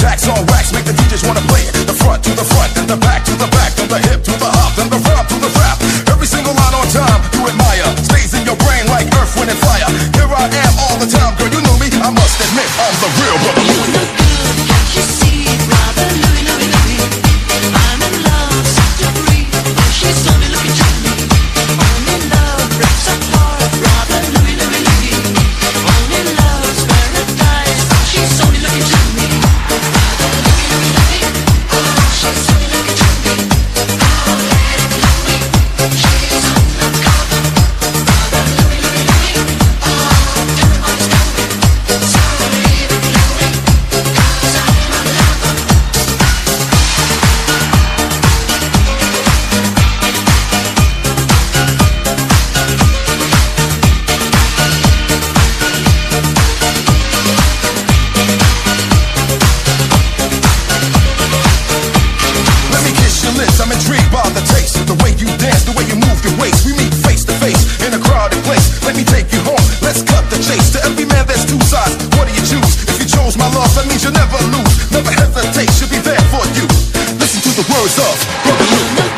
Jacks on wax make the DJs wanna play it. The front to the front, the back to the back, then the hip to the hop, then the rump to the rap. Every single line on time you admire stays in your brain like earth, wind, and fire. Here I am all the time, girl. You know me. I must admit I'm the real brother first off,